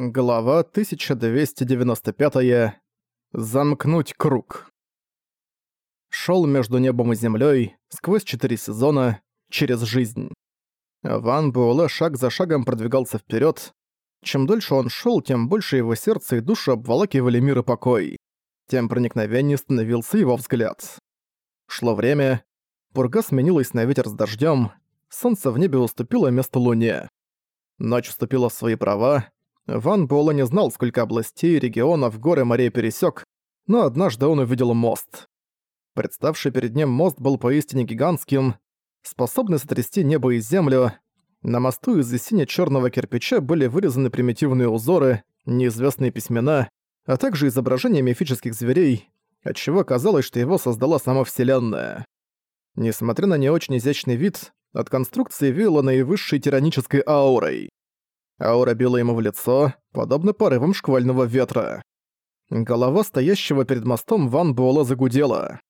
Глава 1295. Замкнуть круг. Шёл между небом и землей, сквозь четыре сезона, через жизнь. Ван Буэлэ шаг за шагом продвигался вперед. Чем дольше он шел, тем больше его сердце и душу обволакивали мир и покой. Тем проникновеннее становился его взгляд. Шло время, пурга сменилась на ветер с дождем, солнце в небе уступило место луне. Ночь вступила в свои права, Ван Буэлэ не знал, сколько областей, регионов, горы, морей пересек, но однажды он увидел мост. Представший перед ним мост был поистине гигантским, способный сотрясти небо и землю. На мосту из сине черного кирпича были вырезаны примитивные узоры, неизвестные письмена, а также изображения мифических зверей, отчего казалось, что его создала сама Вселенная. Несмотря на не очень изящный вид, от конструкции веяло наивысшей тиранической аурой. Аура била ему в лицо, подобно порывам шквального ветра. Голова стоящего перед мостом Ван Буэлла загудела.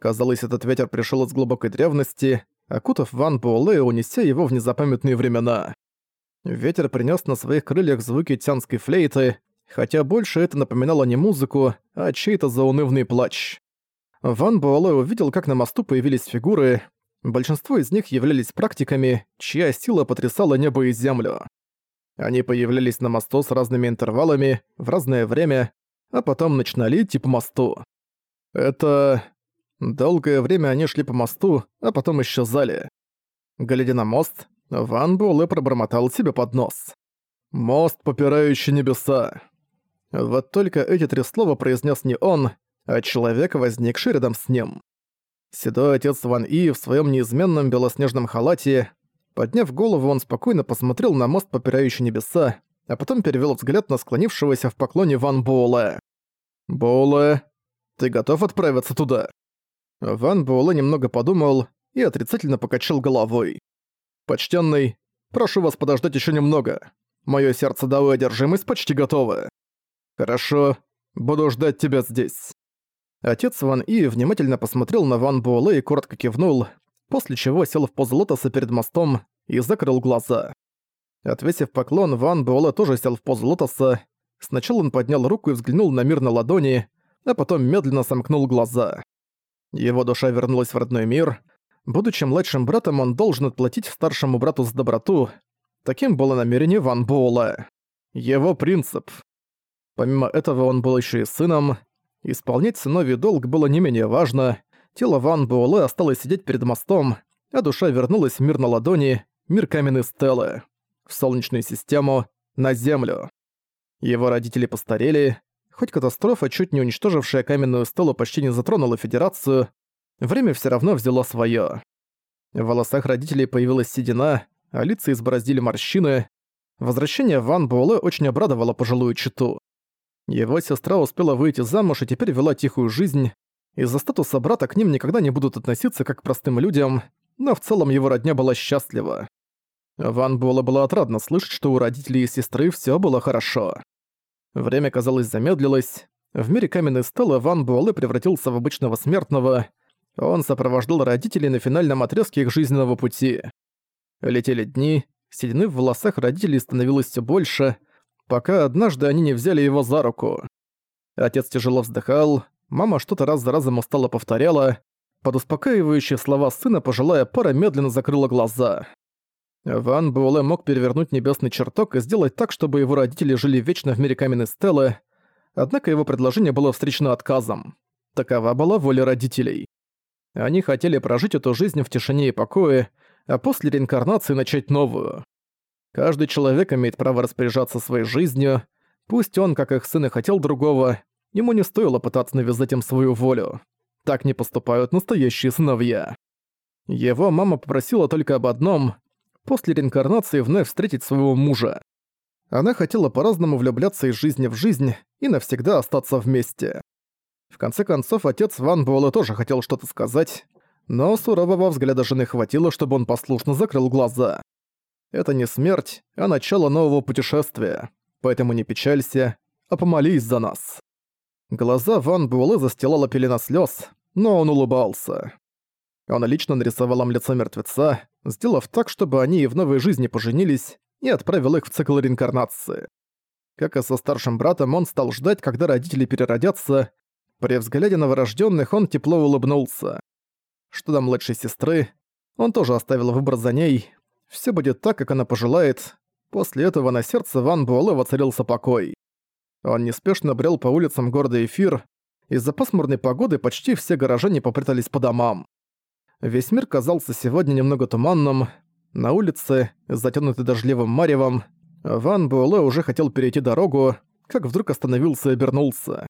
Казалось, этот ветер пришел из глубокой древности, окутав Ван Буэлэ и унеся его в незапамятные времена. Ветер принес на своих крыльях звуки тянской флейты, хотя больше это напоминало не музыку, а чей-то заунывный плач. Ван Буэлэ увидел, как на мосту появились фигуры. Большинство из них являлись практиками, чья сила потрясала небо и землю. Они появлялись на мосту с разными интервалами, в разное время, а потом начинали идти по мосту. Это... Долгое время они шли по мосту, а потом исчезали. Глядя на мост, Ван Буэлэ пробормотал себе под нос. «Мост, попирающий небеса». Вот только эти три слова произнес не он, а человек, возникший рядом с ним. Седой отец Ван И в своем неизменном белоснежном халате Подняв голову, он спокойно посмотрел на мост, попирающий небеса, а потом перевел взгляд на склонившегося в поклоне Ван Буэлэ. «Буэлэ, ты готов отправиться туда?» Ван Буэлэ немного подумал и отрицательно покачал головой. «Почтенный, прошу вас подождать еще немного. Моё сердце дало одержимость почти готово. Хорошо, буду ждать тебя здесь». Отец Ван И внимательно посмотрел на Ван Буэлэ и коротко кивнул, после чего сел в позу лотоса перед мостом и закрыл глаза. Отвесив поклон, Ван Буэлэ тоже сел в позу лотоса. Сначала он поднял руку и взглянул на мир на ладони, а потом медленно сомкнул глаза. Его душа вернулась в родной мир. Будучи младшим братом, он должен отплатить старшему брату за доброту. Таким было намерение Ван Буэлэ. Его принцип. Помимо этого он был еще и сыном. Исполнять сыновий долг было не менее важно, Тело Ван Буэлэ осталось сидеть перед мостом, а душа вернулась в мир на ладони, мир каменной стелы, в Солнечную систему, на Землю. Его родители постарели, хоть катастрофа, чуть не уничтожившая каменную стелу, почти не затронула Федерацию, время все равно взяло свое. В волосах родителей появилась седина, а лица избороздили морщины. Возвращение Ван Буэлэ очень обрадовало пожилую читу. Его сестра успела выйти замуж и теперь вела тихую жизнь, из-за статуса брата к ним никогда не будут относиться как к простым людям, но в целом его родня была счастлива. Ван Буэлла было отрадно слышать, что у родителей и сестры все было хорошо. Время, казалось, замедлилось. В мире каменной стелы Ван Буэлэ превратился в обычного смертного. Он сопровождал родителей на финальном отрезке их жизненного пути. Летели дни, седины в волосах родителей становилось все больше, пока однажды они не взяли его за руку. Отец тяжело вздыхал, Мама что-то раз за разом устало повторяла. Под успокаивающие слова сына пожилая пара медленно закрыла глаза. Ван Буэлэ мог перевернуть небесный чертог и сделать так, чтобы его родители жили вечно в мире каменной стелы, однако его предложение было встречено отказом. Такова была воля родителей. Они хотели прожить эту жизнь в тишине и покое, а после реинкарнации начать новую. Каждый человек имеет право распоряжаться своей жизнью, пусть он, как их сын, и хотел другого, Ему не стоило пытаться навязать им свою волю. Так не поступают настоящие сыновья. Его мама попросила только об одном – после реинкарнации вновь встретить своего мужа. Она хотела по-разному влюбляться из жизни в жизнь и навсегда остаться вместе. В конце концов, отец Ван Буэлэ тоже хотел что-то сказать, но сурового взгляда жены хватило, чтобы он послушно закрыл глаза. Это не смерть, а начало нового путешествия. Поэтому не печалься, а помолись за нас. Глаза Ван Буэлэ застилала пелена слез, но он улыбался. Он лично нарисовал им лицо мертвеца, сделав так, чтобы они и в новой жизни поженились, и отправил их в цикл реинкарнации. Как и со старшим братом, он стал ждать, когда родители переродятся. При взгляде на вырожденных он тепло улыбнулся. Что до младшей сестры, он тоже оставил выбор за ней. Все будет так, как она пожелает. После этого на сердце Ван Буэлэ воцарился покой. Он неспешно брел по улицам города Эфир. Из-за пасмурной погоды почти все горожане попрятались по домам. Весь мир казался сегодня немного туманным. На улице, затянутый дождливым маревом, Ван Буэлэ уже хотел перейти дорогу, как вдруг остановился и обернулся.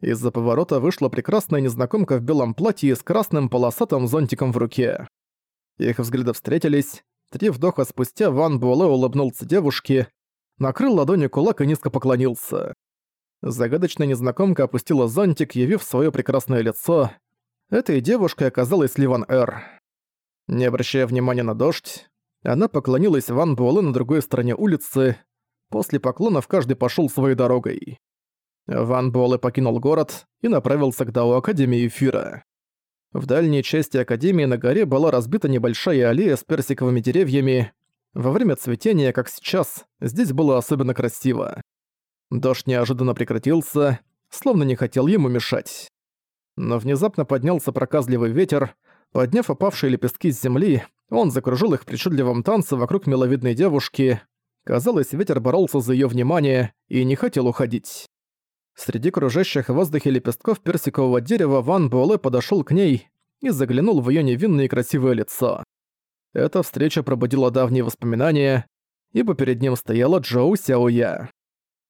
Из-за поворота вышла прекрасная незнакомка в белом платье с красным полосатым зонтиком в руке. Их взгляды встретились. Три вдоха спустя Ван Буэлэ улыбнулся девушке, накрыл ладонью кулак и низко поклонился. Загадочная незнакомка опустила зонтик, явив свое прекрасное лицо. Этой девушкой оказалась Ливан Эр. Не обращая внимания на дождь, она поклонилась Ван Буэлэ на другой стороне улицы. После поклонов каждый пошел своей дорогой. Ван Буэлэ покинул город и направился к Дао Академии Эфира. В дальней части Академии на горе была разбита небольшая аллея с персиковыми деревьями. Во время цветения, как сейчас, здесь было особенно красиво. Дождь неожиданно прекратился, словно не хотел ему мешать. Но внезапно поднялся проказливый ветер, подняв опавшие лепестки с земли, он закружил их в причудливом танце вокруг миловидной девушки. Казалось, ветер боролся за её внимание и не хотел уходить. Среди кружащих в воздухе лепестков персикового дерева Ван Буэлэ подошёл к ней и заглянул в её невинное и красивое лицо. Эта встреча пробудила давние воспоминания, ибо перед ним стояла Джоу Сяоя.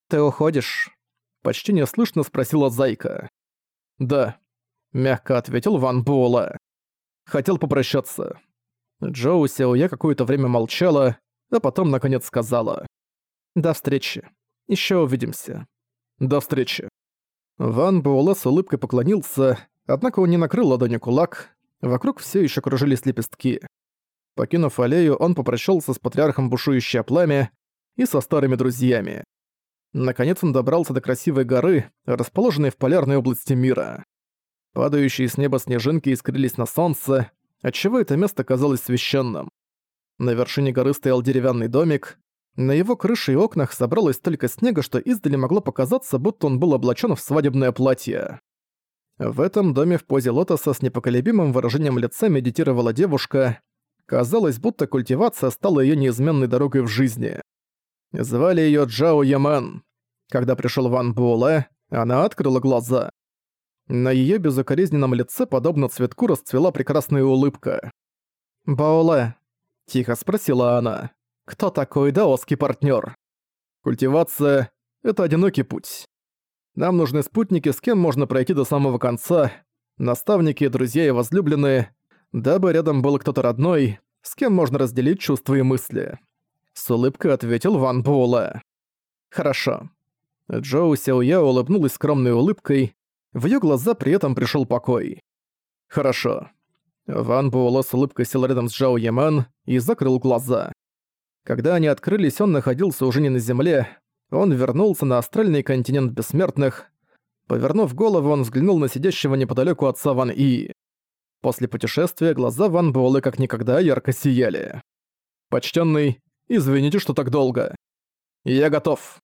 «Ты уходишь?» — почти неслышно спросила Зайка. «Да», — мягко ответил Ван Буэлэ. «Хотел попрощаться». Джоу Сяоя какое-то время молчала, а потом наконец сказала. «До встречи. Еще увидимся. До встречи». Ван Буэлэ с улыбкой поклонился, однако он не накрыл ладонью кулак, вокруг все еще кружились лепестки. Покинув аллею, он попрощался с патриархом бушующее пламя и со старыми друзьями. Наконец он добрался до красивой горы, расположенной в полярной области мира. Падающие с неба снежинки искрились на солнце, отчего это место казалось священным. На вершине горы стоял деревянный домик. На его крыше и окнах собралось столько снега, что издали могло показаться, будто он был облачен в свадебное платье. В этом доме в позе лотоса с непоколебимым выражением лица медитировала девушка. Казалось, будто культивация стала ее неизменной дорогой в жизни. Звали ее Джао Ямен. Когда пришел Ван Буэлэ, она открыла глаза. На её безукоризненном лице, подобно цветку, расцвела прекрасная улыбка. «Баоле», — тихо спросила она, — «кто такой даосский партнёр?» «Культивация — это одинокий путь. Нам нужны спутники, с кем можно пройти до самого конца, наставники, друзья и возлюбленные, дабы рядом был кто-то родной, с кем можно разделить чувства и мысли». С улыбкой ответил Ван Буэлэ. «Хорошо». Джоу Сяоя улыбнулась скромной улыбкой, в её глаза при этом пришёл покой. «Хорошо». Ван Буэлло с улыбкой сел рядом с Джао Яман и закрыл глаза. Когда они открылись, он находился уже не на Земле, он вернулся на астральный континент бессмертных. Повернув голову, он взглянул на сидящего неподалёку отца Ван И. После путешествия глаза Ван Буэлэ как никогда ярко сияли. «Почтенный, извините, что так долго. Я готов».